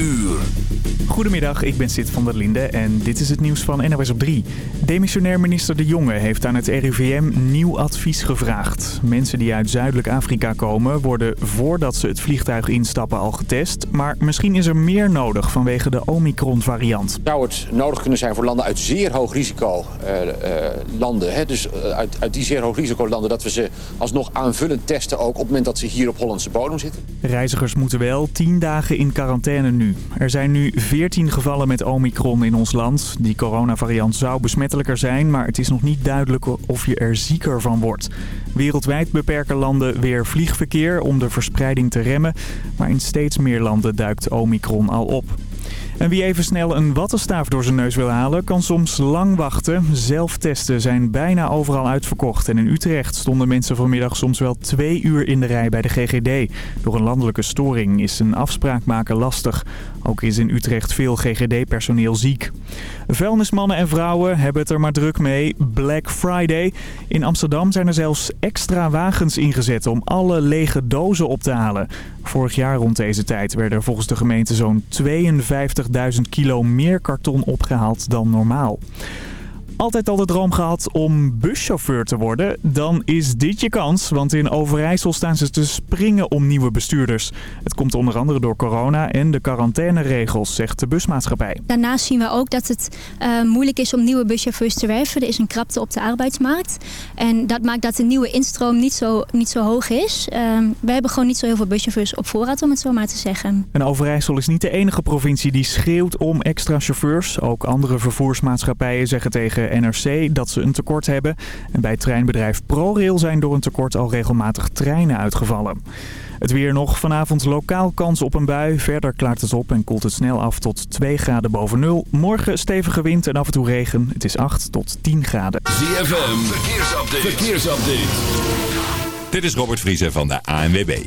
uur. Goedemiddag, ik ben Sid van der Linde en dit is het nieuws van NOS op 3. Demissionair minister De Jonge heeft aan het RIVM nieuw advies gevraagd. Mensen die uit Zuidelijk Afrika komen worden voordat ze het vliegtuig instappen al getest. Maar misschien is er meer nodig vanwege de Omicron-variant. Zou het nodig kunnen zijn voor landen uit zeer hoog risico uh, uh, landen, hè? dus uh, uit, uit die zeer hoog risico landen, dat we ze alsnog aanvullend testen ook op het moment dat ze hier op Hollandse bodem zitten? Reizigers moeten wel 10 dagen in quarantaine nu. Er zijn nu 14 gevallen met Omicron in ons land. Die coronavariant zou besmettelijker zijn, maar het is nog niet duidelijk of je er zieker van wordt. Wereldwijd beperken landen weer vliegverkeer om de verspreiding te remmen. Maar in steeds meer landen duikt Omicron al op. En wie even snel een wattenstaaf door zijn neus wil halen, kan soms lang wachten. Zelftesten zijn bijna overal uitverkocht. En in Utrecht stonden mensen vanmiddag soms wel twee uur in de rij bij de GGD. Door een landelijke storing is een afspraak maken lastig. Ook is in Utrecht veel GGD-personeel ziek. Vuilnismannen en vrouwen hebben het er maar druk mee. Black Friday. In Amsterdam zijn er zelfs extra wagens ingezet om alle lege dozen op te halen. Vorig jaar rond deze tijd werden er volgens de gemeente zo'n 52.000 kilo meer karton opgehaald dan normaal altijd al de droom gehad om buschauffeur te worden? Dan is dit je kans, want in Overijssel staan ze te springen om nieuwe bestuurders. Het komt onder andere door corona en de quarantaineregels, zegt de busmaatschappij. Daarnaast zien we ook dat het uh, moeilijk is om nieuwe buschauffeurs te werven. Er is een krapte op de arbeidsmarkt. En dat maakt dat de nieuwe instroom niet zo, niet zo hoog is. Uh, we hebben gewoon niet zo heel veel buschauffeurs op voorraad, om het zo maar te zeggen. En Overijssel is niet de enige provincie die schreeuwt om extra chauffeurs. Ook andere vervoersmaatschappijen zeggen tegen NRC dat ze een tekort hebben. En bij treinbedrijf ProRail zijn door een tekort al regelmatig treinen uitgevallen. Het weer nog. Vanavond lokaal kans op een bui. Verder klaart het op en koelt het snel af tot 2 graden boven nul. Morgen stevige wind en af en toe regen. Het is 8 tot 10 graden. ZFM, verkeersupdate. verkeersupdate. Dit is Robert Vriezen van de ANWB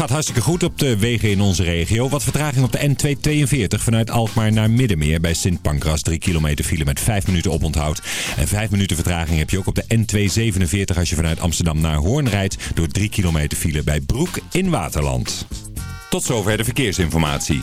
gaat hartstikke goed op de wegen in onze regio. Wat vertraging op de N242 vanuit Alkmaar naar Middenmeer bij Sint Pancras. 3 kilometer file met 5 minuten oponthoud. En 5 minuten vertraging heb je ook op de N247 als je vanuit Amsterdam naar Hoorn rijdt. Door 3 kilometer file bij Broek in Waterland. Tot zover de verkeersinformatie.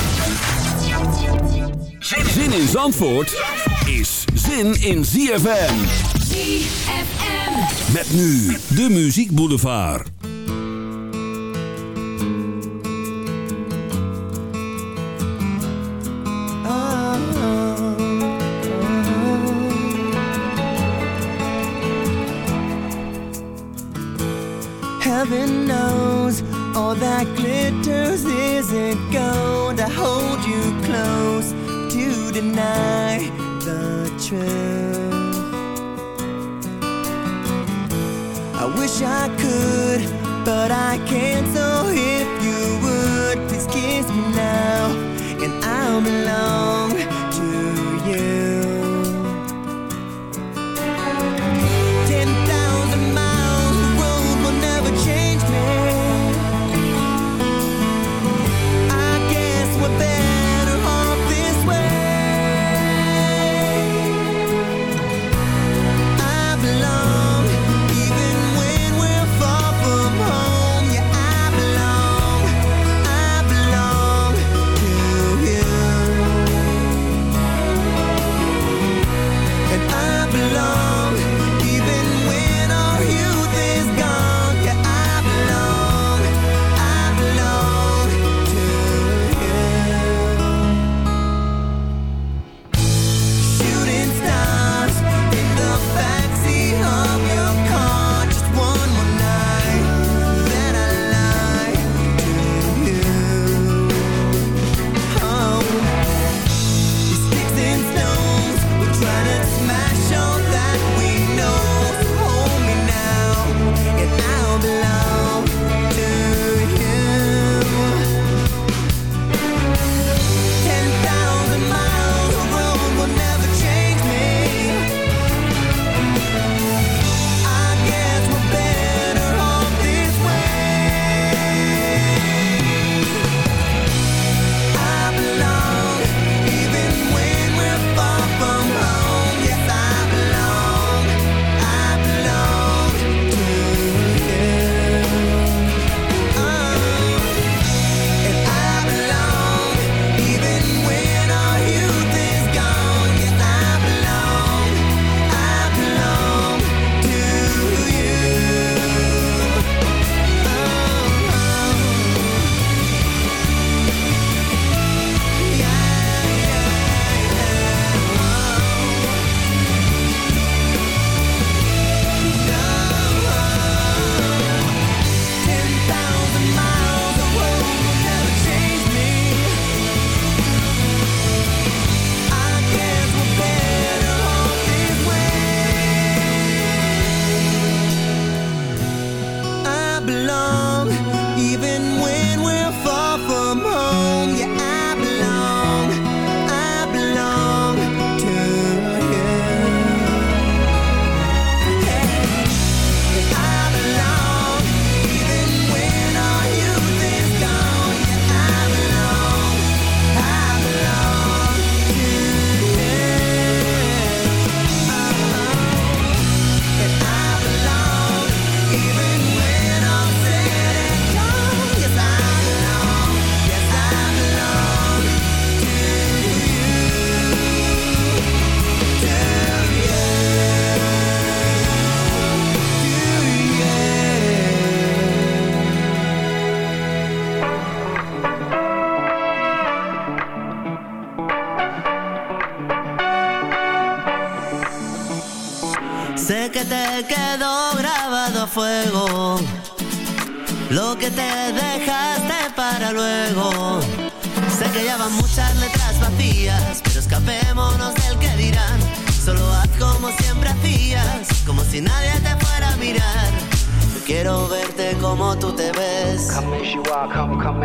Zin in Zandvoort is zin in ZFM. ZFM. Met nu de Muziek Boulevard. Heaven knows all that glitters isn't gold. I hold you close deny the truth. I wish I could, but I can't. So if you would,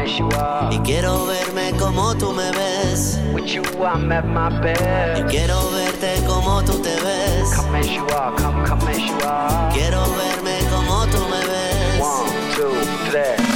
Y quiero verme como tú me ves. With you, I'm at my best. Y quiero verte como tú te ves. Come as you are, come, come as you are. Quiero verme como tú me ves. One, two, three.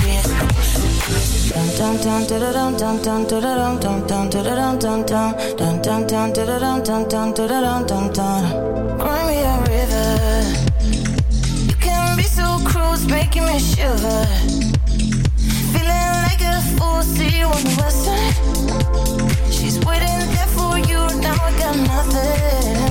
Dum dum dum dum dum dum dum dum dum dum dum dum dum dum dum dum dum dum dum dum Cry me a river. You can be so cruel, it's making me shiver. Feeling like a fool, see you on the west side. She's waiting there for you, now I got nothing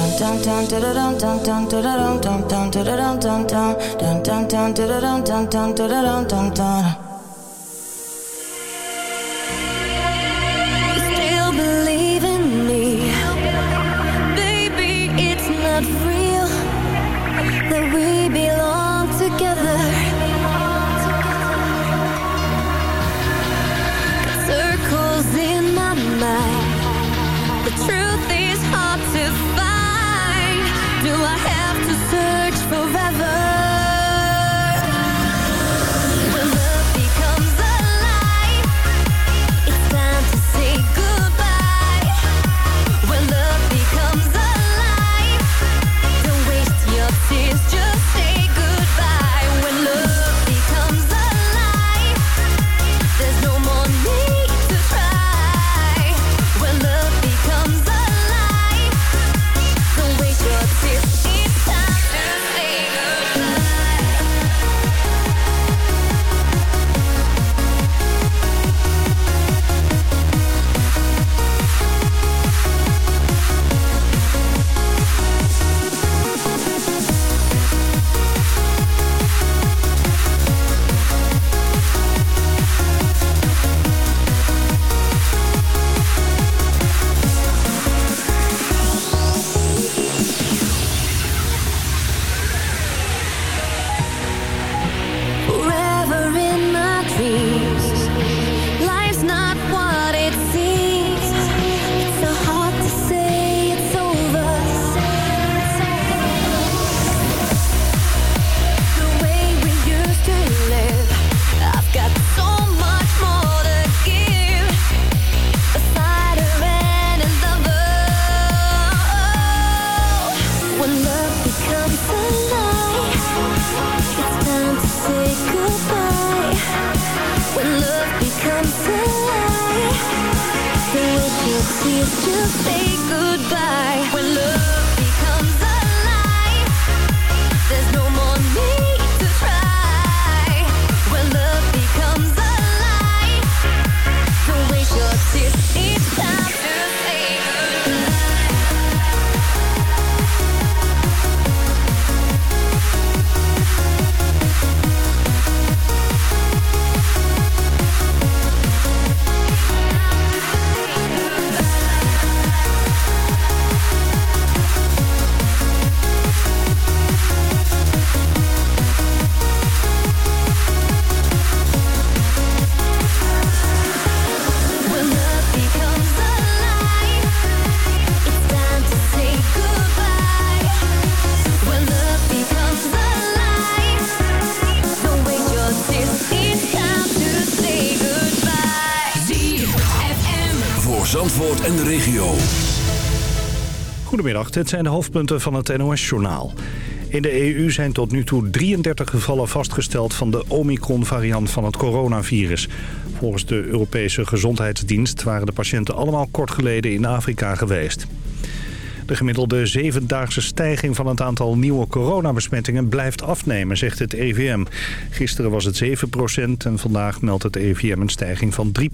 dun dun dun dun dun Goedemiddag, dit zijn de hoofdpunten van het NOS-journaal. In de EU zijn tot nu toe 33 gevallen vastgesteld van de Omicron-variant van het coronavirus. Volgens de Europese Gezondheidsdienst waren de patiënten allemaal kort geleden in Afrika geweest. De gemiddelde zevendaagse stijging van het aantal nieuwe coronabesmettingen blijft afnemen, zegt het EVM. Gisteren was het 7% en vandaag meldt het EVM een stijging van 3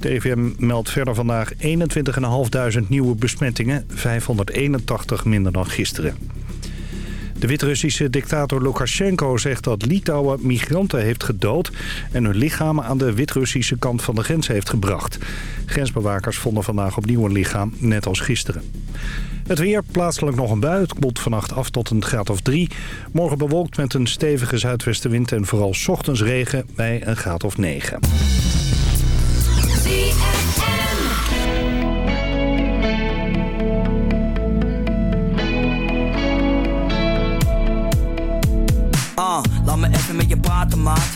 de EVM meldt verder vandaag 21.500 nieuwe besmettingen, 581 minder dan gisteren. De Wit-Russische dictator Lukashenko zegt dat Litouwen migranten heeft gedood... en hun lichamen aan de Wit-Russische kant van de grens heeft gebracht. Grensbewakers vonden vandaag opnieuw een lichaam, net als gisteren. Het weer, plaatselijk nog een bui. Het koelt vannacht af tot een graad of drie. Morgen bewolkt met een stevige zuidwestenwind en vooral ochtends regen bij een graad of negen. Ah, laat me even met je praten, maat.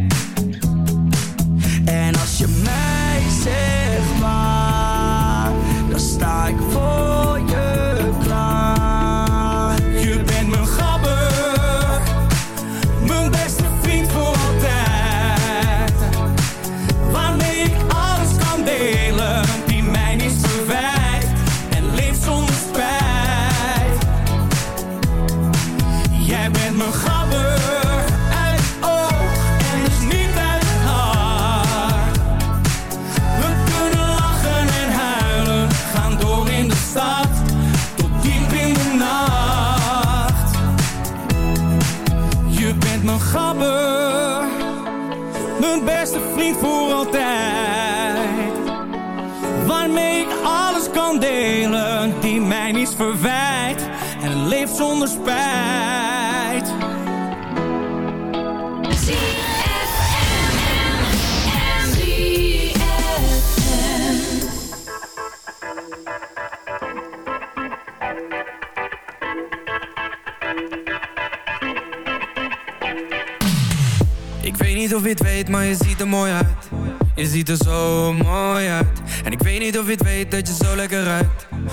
Verwijt en leeft zonder spijt. Ik weet niet of je het weet, maar je ziet er mooi uit. Je ziet er zo mooi uit. En ik weet niet of je het weet dat je zo lekker ruikt.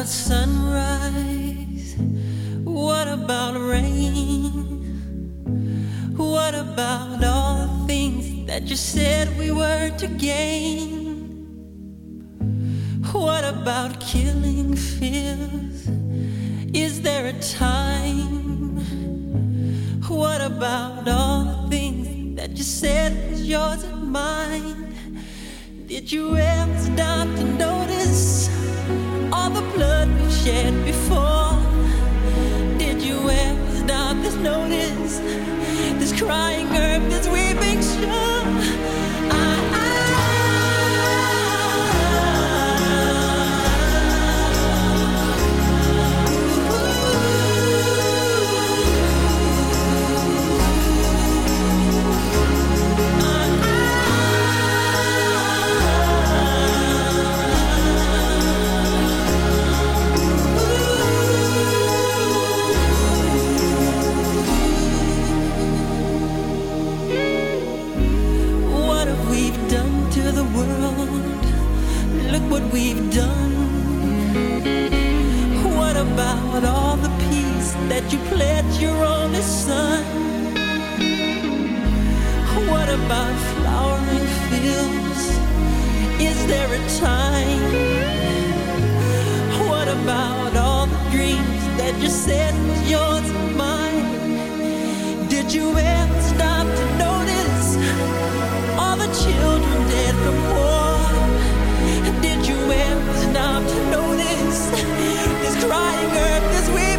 outside. Did you ever stop to notice this crying earth, this?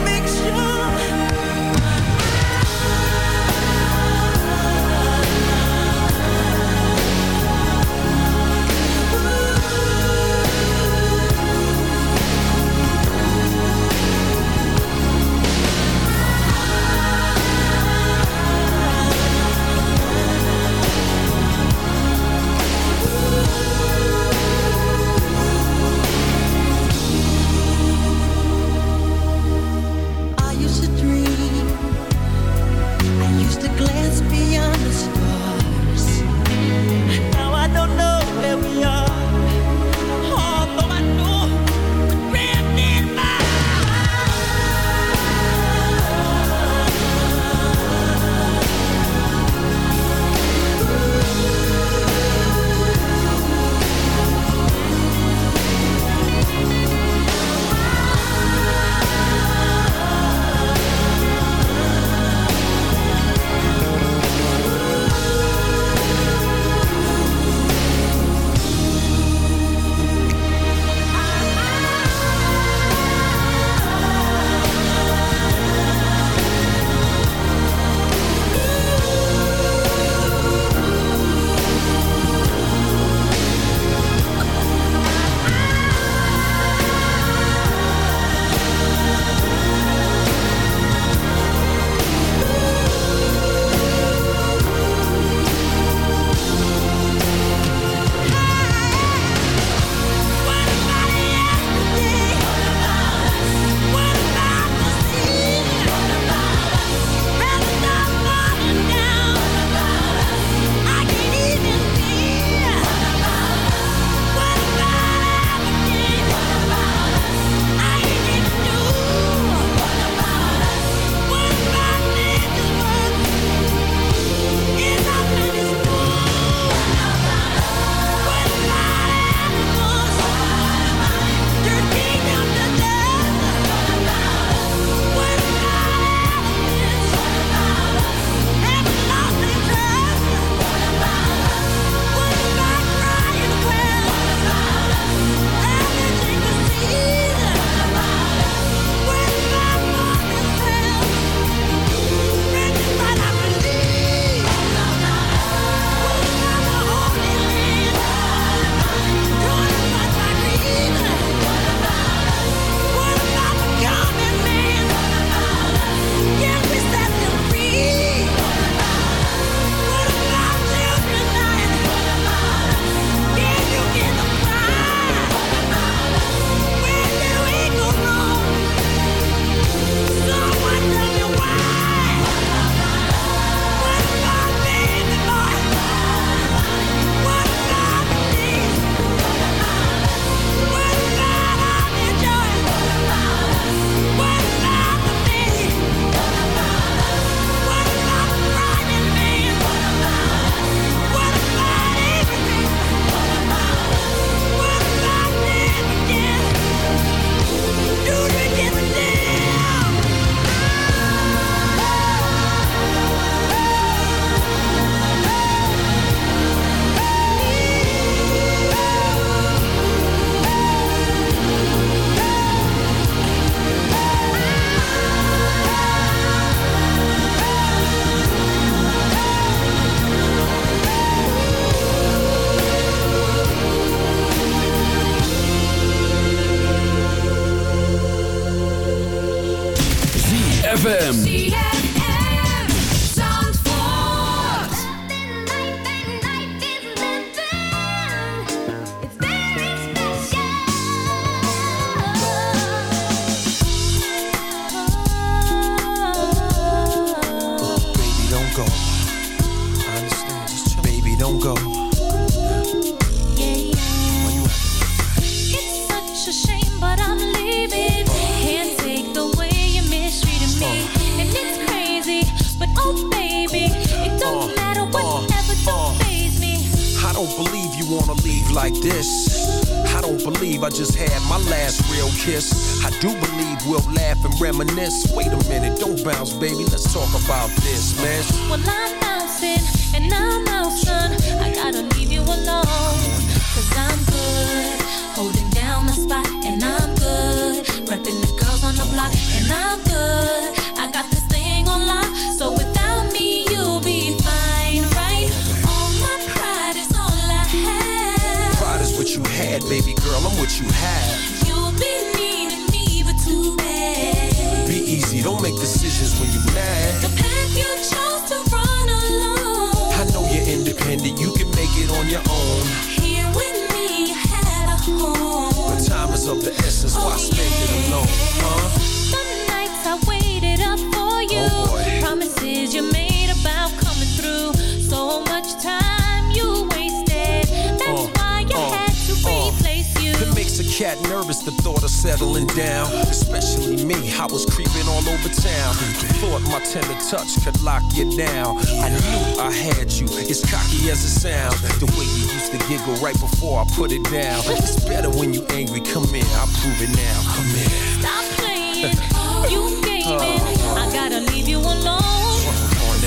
Settling down. Especially me, I was creeping all over town. Thought my tender touch could lock you down. I knew I had you, as cocky as it sounds. The way you used to giggle right before I put it down. It's better when you angry, come in, I'll prove it now. Come in. Stop playing. you gave in. I gotta leave you alone.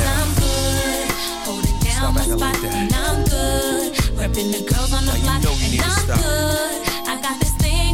I'm good. Holding down my spot. And I'm good. Repping the girls on the block. and I'm good.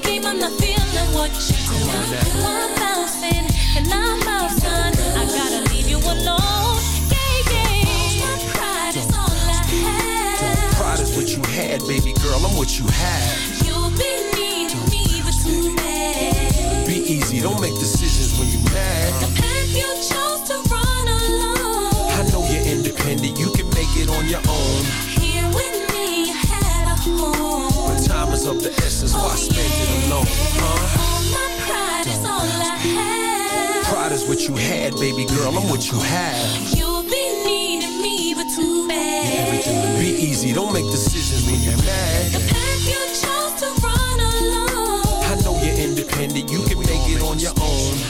game, I'm not feeling what you do. I'm bouncing and I'm son. I gotta leave you alone. Yeah, yeah. My pride is all I have. Pride is what you had, baby girl, I'm what you have. You'll be needing me, but too bad. Be easy, don't make decisions But time is of the essence, why spend it alone, huh? All my pride is all I have. Pride is what you had, baby girl, I'm what you have. You'll be needing me, but too bad. Be easy, don't make decisions when you're mad. The path you chose to run alone. I know you're independent, you can make it on your own.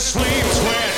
sleep sleeves.